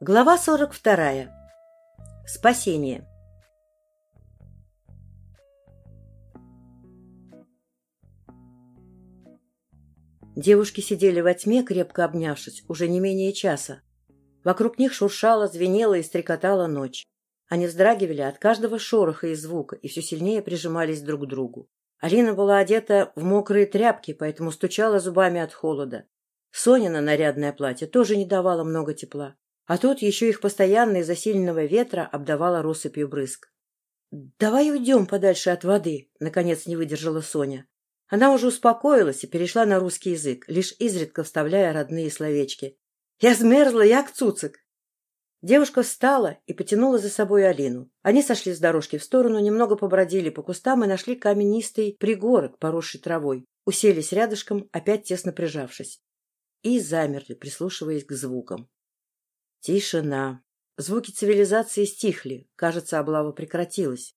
Глава 42. Спасение. Девушки сидели во тьме, крепко обнявшись, уже не менее часа. Вокруг них шуршала, звенела и стрекотала ночь. Они вздрагивали от каждого шороха и звука и все сильнее прижимались друг к другу. Алина была одета в мокрые тряпки, поэтому стучала зубами от холода. Сонина нарядное платье тоже не давало много тепла. А тут еще их постоянно из-за сильного ветра обдавало россыпью брызг. — Давай уйдем подальше от воды, — наконец не выдержала Соня. Она уже успокоилась и перешла на русский язык, лишь изредка вставляя родные словечки. — Я смерзла, як цуцик! Девушка встала и потянула за собой Алину. Они сошли с дорожки в сторону, немного побродили по кустам и нашли каменистый пригорок, поросший травой. Уселись рядышком, опять тесно прижавшись. И замерли, прислушиваясь к звукам. Тишина. Звуки цивилизации стихли. Кажется, облава прекратилась.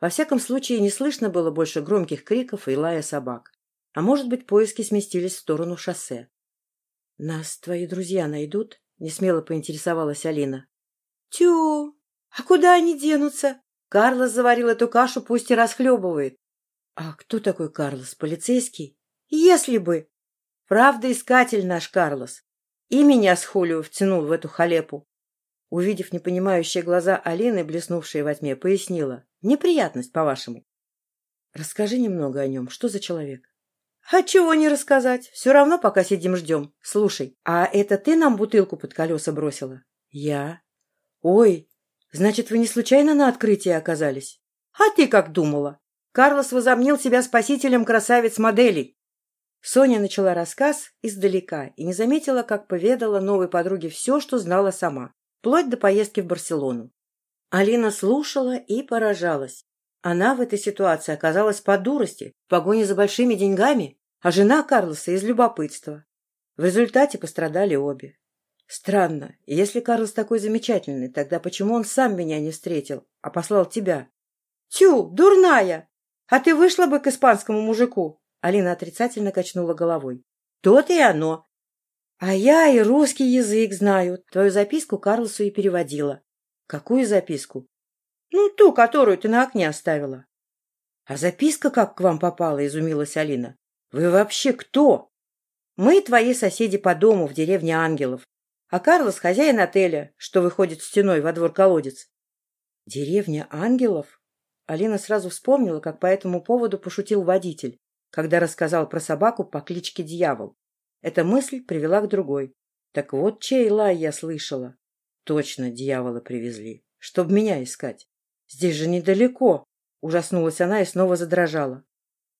Во всяком случае, не слышно было больше громких криков и лая собак. А может быть, поиски сместились в сторону шоссе. — Нас твои друзья найдут? — несмело поинтересовалась Алина. — Тю! А куда они денутся? Карлос заварил эту кашу, пусть и расхлебывает. — А кто такой Карлос? Полицейский? — Если бы! Правда, искатель наш Карлос. И меня с Хулио втянул в эту халепу. Увидев непонимающие глаза Алины, блеснувшие во тьме, пояснила. Неприятность, по-вашему. Расскажи немного о нем. Что за человек? А чего не рассказать? Все равно, пока сидим ждем. Слушай, а это ты нам бутылку под колеса бросила? Я. Ой, значит, вы не случайно на открытии оказались? А ты как думала? Карлос возомнил себя спасителем красавиц-моделей. Соня начала рассказ издалека и не заметила, как поведала новой подруге все, что знала сама, вплоть до поездки в Барселону. Алина слушала и поражалась. Она в этой ситуации оказалась по дурости, в погоне за большими деньгами, а жена Карлоса из любопытства. В результате пострадали обе. Странно, если Карлос такой замечательный, тогда почему он сам меня не встретил, а послал тебя? Тю, дурная! А ты вышла бы к испанскому мужику? Алина отрицательно качнула головой. То-то и оно. А я и русский язык знаю. Твою записку Карлосу и переводила. Какую записку? Ну, ту, которую ты на окне оставила. А записка как к вам попала, изумилась Алина. Вы вообще кто? Мы твои соседи по дому в деревне Ангелов. А Карлос хозяин отеля, что выходит стеной во двор колодец. Деревня Ангелов? Алина сразу вспомнила, как по этому поводу пошутил водитель когда рассказал про собаку по кличке Дьявол. Эта мысль привела к другой. Так вот, чей лай я слышала. Точно, дьявола привезли. Чтоб меня искать. Здесь же недалеко. Ужаснулась она и снова задрожала.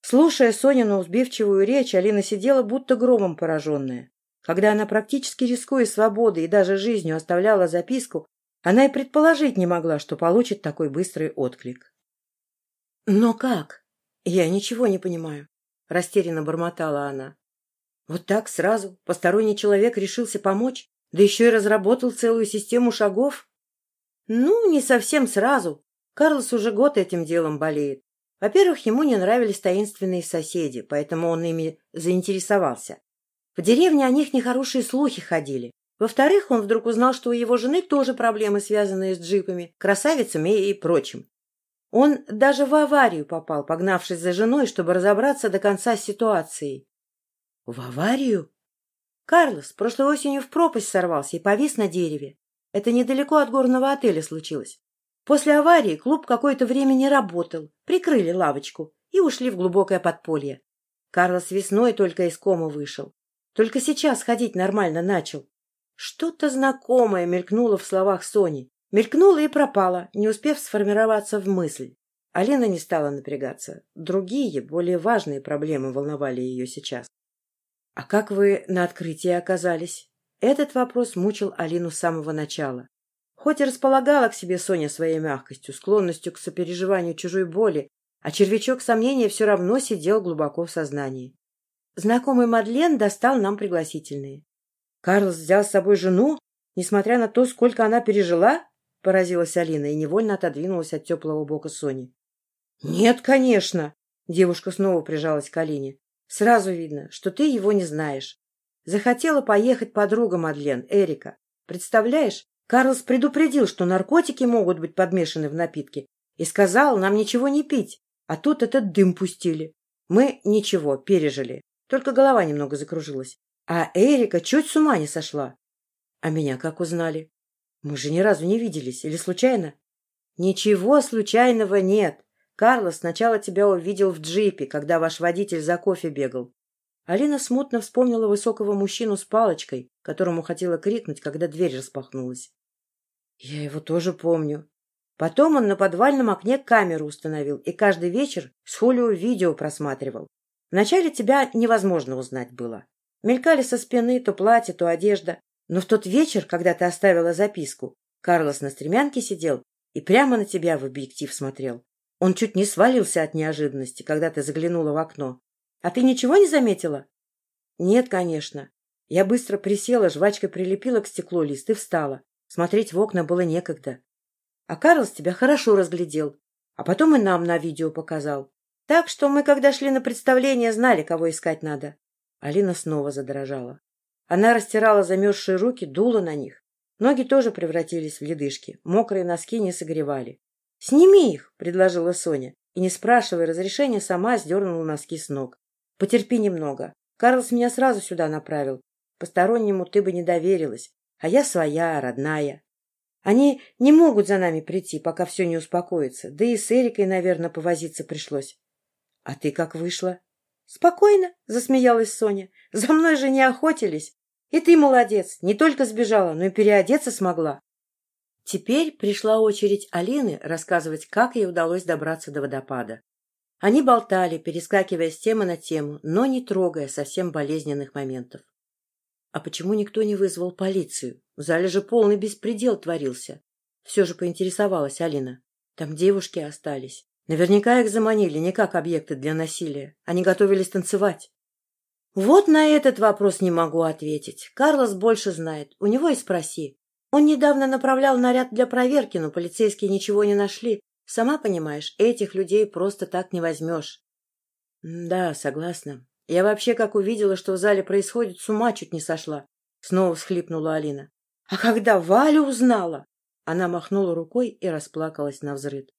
Слушая Сонину узбивчивую речь, Алина сидела будто громом пораженная. Когда она практически рискуя свободой и даже жизнью оставляла записку, она и предположить не могла, что получит такой быстрый отклик. «Но как? Я ничего не понимаю. — растерянно бормотала она. Вот так сразу посторонний человек решился помочь, да еще и разработал целую систему шагов? Ну, не совсем сразу. Карлос уже год этим делом болеет. Во-первых, ему не нравились таинственные соседи, поэтому он ими заинтересовался. В деревне о них нехорошие слухи ходили. Во-вторых, он вдруг узнал, что у его жены тоже проблемы, связанные с джипами, красавицами и прочим. Он даже в аварию попал, погнавшись за женой, чтобы разобраться до конца с ситуацией. — В аварию? Карлос прошлой осенью в пропасть сорвался и повис на дереве. Это недалеко от горного отеля случилось. После аварии клуб какое-то время не работал, прикрыли лавочку и ушли в глубокое подполье. Карлос весной только из кома вышел. Только сейчас ходить нормально начал. Что-то знакомое мелькнуло в словах Сони. Мелькнула и пропала, не успев сформироваться в мысль. Алина не стала напрягаться. Другие, более важные проблемы волновали ее сейчас. — А как вы на открытии оказались? Этот вопрос мучил Алину с самого начала. Хоть и располагала к себе Соня своей мягкостью, склонностью к сопереживанию чужой боли, а червячок сомнения все равно сидел глубоко в сознании. Знакомый Мадлен достал нам пригласительные. Карлос взял с собой жену, несмотря на то, сколько она пережила? — поразилась Алина и невольно отодвинулась от теплого бока Сони. — Нет, конечно! — девушка снова прижалась к Алине. — Сразу видно, что ты его не знаешь. Захотела поехать подруга Мадлен, Эрика. Представляешь, Карлос предупредил, что наркотики могут быть подмешаны в напитки, и сказал нам ничего не пить, а тут этот дым пустили. Мы ничего, пережили, только голова немного закружилась. А Эрика чуть с ума не сошла. А меня как узнали? Мы же ни разу не виделись, или случайно? Ничего случайного нет. Карлос сначала тебя увидел в джипе, когда ваш водитель за кофе бегал. Алина смутно вспомнила высокого мужчину с палочкой, которому хотела крикнуть, когда дверь распахнулась. Я его тоже помню. Потом он на подвальном окне камеру установил и каждый вечер с Хулио видео просматривал. Вначале тебя невозможно узнать было. Мелькали со спины то платье, то одежда. Но в тот вечер, когда ты оставила записку, Карлос на стремянке сидел и прямо на тебя в объектив смотрел. Он чуть не свалился от неожиданности, когда ты заглянула в окно. А ты ничего не заметила? Нет, конечно. Я быстро присела, жвачкой прилепила к стеклу лист и встала. Смотреть в окна было некогда. А Карлос тебя хорошо разглядел, а потом и нам на видео показал. Так что мы, когда шли на представление, знали, кого искать надо. Алина снова задрожала. Она растирала замерзшие руки, дула на них. Ноги тоже превратились в ледышки, мокрые носки не согревали. — Сними их, — предложила Соня, и, не спрашивая разрешения, сама сдернула носки с ног. — Потерпи немного. Карлс меня сразу сюда направил. Постороннему ты бы не доверилась, а я своя, родная. Они не могут за нами прийти, пока все не успокоится, да и с Эрикой, наверное, повозиться пришлось. — А ты как вышла? — Спокойно, — засмеялась Соня. — За мной же не охотились. И ты молодец, не только сбежала, но и переодеться смогла. Теперь пришла очередь Алины рассказывать, как ей удалось добраться до водопада. Они болтали, перескакивая с темы на тему, но не трогая совсем болезненных моментов. А почему никто не вызвал полицию? В зале же полный беспредел творился. Все же поинтересовалась Алина. Там девушки остались. Наверняка их заманили не как объекты для насилия. Они готовились танцевать. Вот на этот вопрос не могу ответить. Карлос больше знает. У него и спроси. Он недавно направлял наряд для проверки, но полицейские ничего не нашли. Сама понимаешь, этих людей просто так не возьмешь. — Да, согласна. Я вообще, как увидела, что в зале происходит, с ума чуть не сошла. Снова всхлипнула Алина. — А когда Валя узнала? Она махнула рукой и расплакалась на взрыд.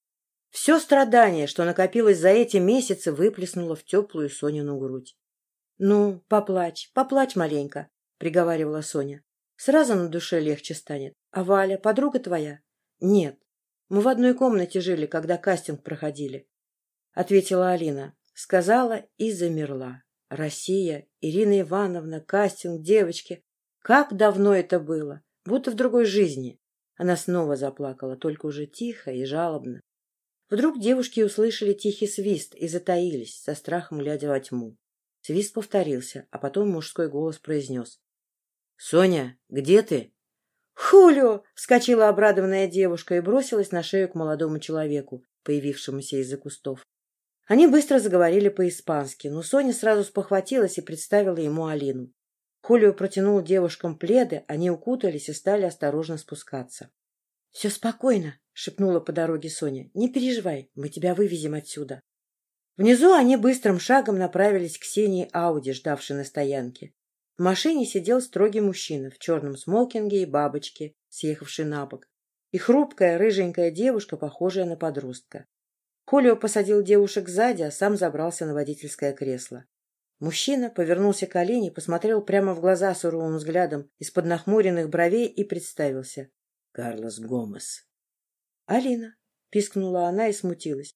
Все страдание, что накопилось за эти месяцы, выплеснуло в теплую Сонину грудь. — Ну, поплачь, поплачь маленько, — приговаривала Соня. Сразу на душе легче станет. А Валя, подруга твоя? Нет. Мы в одной комнате жили, когда кастинг проходили. Ответила Алина. Сказала и замерла. Россия, Ирина Ивановна, кастинг, девочки. Как давно это было? Будто в другой жизни. Она снова заплакала, только уже тихо и жалобно. Вдруг девушки услышали тихий свист и затаились, со страхом глядя во тьму. Свист повторился, а потом мужской голос произнес. «Соня, где ты?» «Хулио!» — вскочила обрадованная девушка и бросилась на шею к молодому человеку, появившемуся из-за кустов. Они быстро заговорили по-испански, но Соня сразу спохватилась и представила ему Алину. Хулио протянул девушкам пледы, они укутались и стали осторожно спускаться. — Все спокойно, — шепнула по дороге Соня. — Не переживай, мы тебя вывезем отсюда. Внизу они быстрым шагом направились к Ксении Ауди, ждавшей на стоянке. В машине сидел строгий мужчина в черном смокинге и бабочке, съехавший на бок, и хрупкая рыженькая девушка, похожая на подростка. Хулио посадил девушек сзади, а сам забрался на водительское кресло. Мужчина повернулся к Алине, посмотрел прямо в глаза суровым взглядом из-под нахмуренных бровей и представился. — Карлос Гомес. — Алина, — пискнула она и смутилась.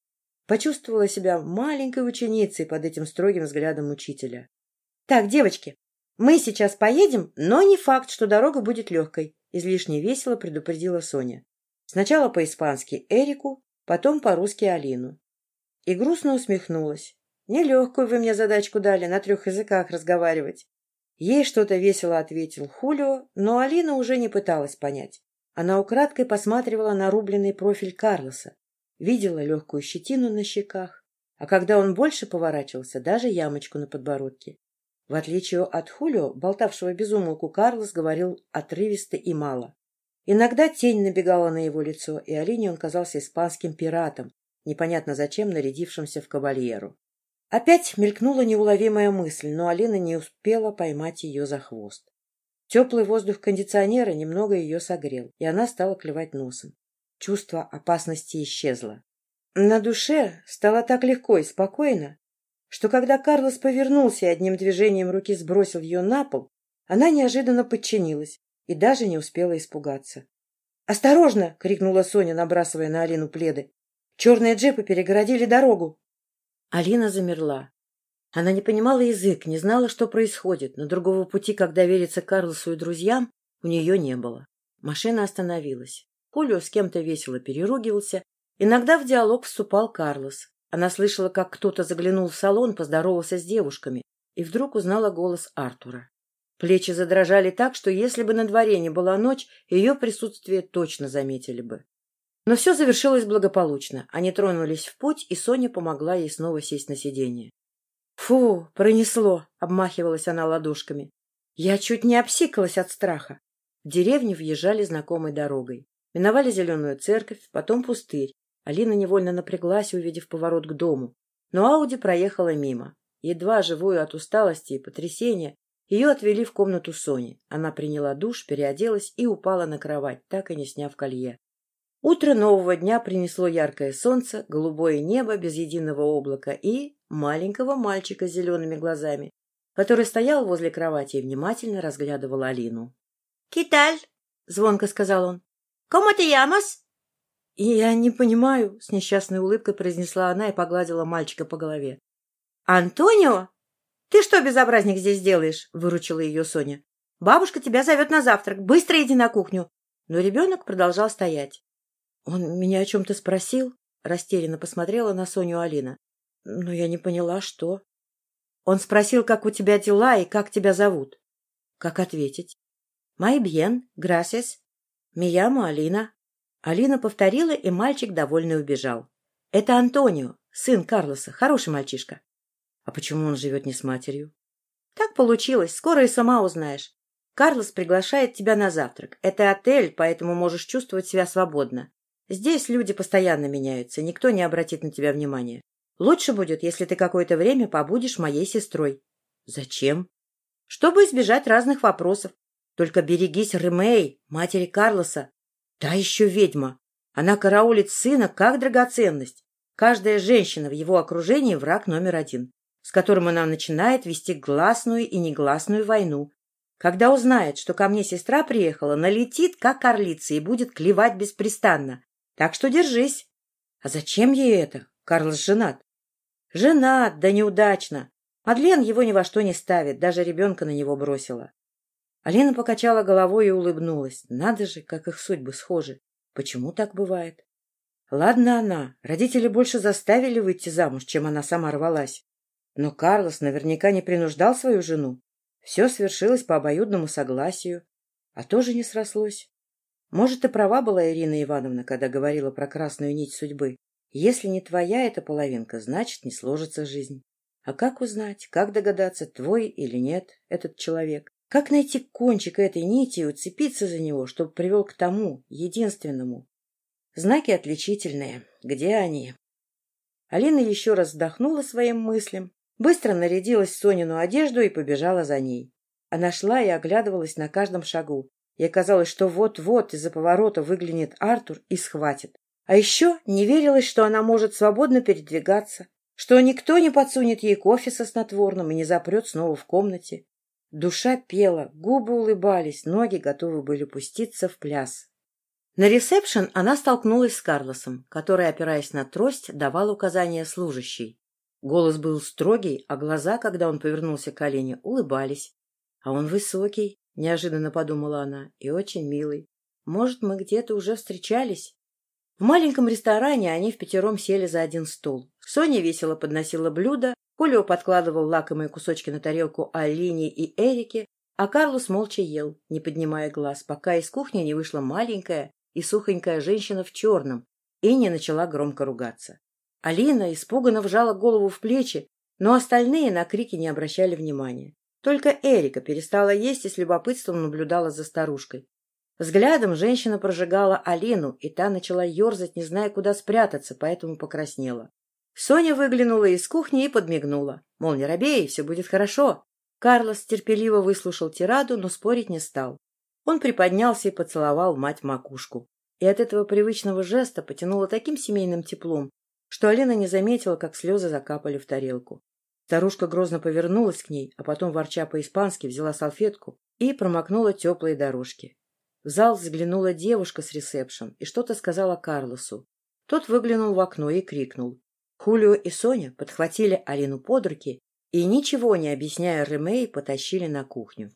Почувствовала себя маленькой ученицей под этим строгим взглядом учителя. — Так, девочки, «Мы сейчас поедем, но не факт, что дорога будет легкой», — излишне весело предупредила Соня. Сначала по-испански Эрику, потом по-русски Алину. И грустно усмехнулась. «Нелегкую вы мне задачку дали на трех языках разговаривать». Ей что-то весело ответил Хулио, но Алина уже не пыталась понять. Она украдкой посматривала на рубленный профиль Карлоса, видела легкую щетину на щеках, а когда он больше поворачивался, даже ямочку на подбородке. В отличие от Хулио, болтавшего безумолку, Карлос говорил отрывисто и мало. Иногда тень набегала на его лицо, и Алине он казался испанским пиратом, непонятно зачем нарядившимся в кавальеру. Опять мелькнула неуловимая мысль, но Алина не успела поймать ее за хвост. Теплый воздух кондиционера немного ее согрел, и она стала клевать носом. Чувство опасности исчезло. На душе стало так легко и спокойно, что когда Карлос повернулся и одним движением руки сбросил ее на пол, она неожиданно подчинилась и даже не успела испугаться. «Осторожно!» — крикнула Соня, набрасывая на Алину пледы. «Черные джипы перегородили дорогу!» Алина замерла. Она не понимала язык, не знала, что происходит, но другого пути, как довериться Карлосу и друзьям, у нее не было. Машина остановилась. Хулио с кем-то весело переругивался. Иногда в диалог вступал Карлос. Она слышала, как кто-то заглянул в салон, поздоровался с девушками, и вдруг узнала голос Артура. Плечи задрожали так, что если бы на дворе не была ночь, ее присутствие точно заметили бы. Но все завершилось благополучно. Они тронулись в путь, и Соня помогла ей снова сесть на сиденье. «Фу, пронесло!» — обмахивалась она ладошками. «Я чуть не обсикалась от страха». В деревню въезжали знакомой дорогой. Миновали зеленую церковь, потом пустырь. Алина невольно напряглась, увидев поворот к дому. Но Ауди проехала мимо. Едва живую от усталости и потрясения, ее отвели в комнату Сони. Она приняла душ, переоделась и упала на кровать, так и не сняв колье. Утро нового дня принесло яркое солнце, голубое небо без единого облака и маленького мальчика с зелеными глазами, который стоял возле кровати и внимательно разглядывал Алину. — Киталь, — звонко сказал он. — Кому ты ямас? — Я не понимаю, — с несчастной улыбкой произнесла она и погладила мальчика по голове. — Антонио? Ты что, безобразник, здесь делаешь? — выручила ее Соня. — Бабушка тебя зовет на завтрак. Быстро иди на кухню. Но ребенок продолжал стоять. — Он меня о чем-то спросил? — растерянно посмотрела на Соню Алина. Но я не поняла, что. Он спросил, как у тебя дела и как тебя зовут. Как ответить? Май бьен, грасис. Миямо Алина. Алина повторила, и мальчик довольно убежал. Это Антонио, сын Карлоса, хороший мальчишка. А почему он живет не с матерью? Так получилось, скоро и сама узнаешь. Карлос приглашает тебя на завтрак. Это отель, поэтому можешь чувствовать себя свободно. Здесь люди постоянно меняются, никто не обратит на тебя внимания. Лучше будет, если ты какое-то время побудешь моей сестрой. — Зачем? — Чтобы избежать разных вопросов. Только берегись Ремей, матери Карлоса. Та еще ведьма. Она караулит сына как драгоценность. Каждая женщина в его окружении враг номер один, с которым она начинает вести гласную и негласную войну. Когда узнает, что ко мне сестра приехала, налетит, как орлица, и будет клевать беспрестанно. Так что держись. А зачем ей это? Карлос женат. Женат, да неудачно. Мадлен его ни во что не ставит, даже ребенка на него бросила. Алина покачала головой и улыбнулась. Надо же, как их судьбы схожи. Почему так бывает? Ладно она, родители больше заставили выйти замуж, чем она сама рвалась. Но Карлос наверняка не принуждал свою жену. Все свершилось по обоюдному согласию. А тоже не срослось. Может, и права была Ирина Ивановна, когда говорила про красную нить судьбы. Если не твоя эта половинка, значит, не сложится жизнь. А как узнать, как догадаться, твой или нет этот человек? Как найти кончик этой нити и уцепиться за него, чтобы привел к тому, единственному? Знаки отличительные. Где они? Алина еще раз вздохнула своим мыслям, быстро нарядилась Сонину одежду и побежала за ней. Она шла и оглядывалась на каждом шагу. Ей казалось, что вот-вот из-за поворота выглянет Артур и схватит. А еще не верилось, что она может свободно передвигаться, что никто не подсунет ей кофе со снотворным и не запрет снова в комнате. Душа пела, губы улыбались, ноги готовы были пуститься в пляс. На ресепшн она столкнулась с Карлосом, который, опираясь на трость, давал указания служащей. Голос был строгий, а глаза, когда он повернулся к Олене, улыбались. — А он высокий, — неожиданно подумала она, — и очень милый. Может, мы где-то уже встречались? В маленьком ресторане они в пятером сели за один стол. Соня весело подносила блюда, Хулио подкладывал лакомые кусочки на тарелку Алине и Эрике, а Карлос молча ел, не поднимая глаз, пока из кухни не вышла маленькая и сухонькая женщина в черном и не начала громко ругаться. Алина испуганно вжала голову в плечи, но остальные на крики не обращали внимания. Только Эрика перестала есть и с любопытством наблюдала за старушкой. Взглядом женщина прожигала Алину, и та начала ерзать, не зная, куда спрятаться, поэтому покраснела. Соня выглянула из кухни и подмигнула. Мол, не робей, все будет хорошо. Карлос терпеливо выслушал тираду, но спорить не стал. Он приподнялся и поцеловал мать макушку. И от этого привычного жеста потянуло таким семейным теплом, что Алена не заметила, как слезы закапали в тарелку. Старушка грозно повернулась к ней, а потом, ворча по-испански, взяла салфетку и промокнула теплые дорожки. В зал взглянула девушка с ресепшн и что-то сказала Карлосу. Тот выглянул в окно и крикнул. Хулио и Соня подхватили Алину под руки и, ничего не объясняя Ремей, потащили на кухню.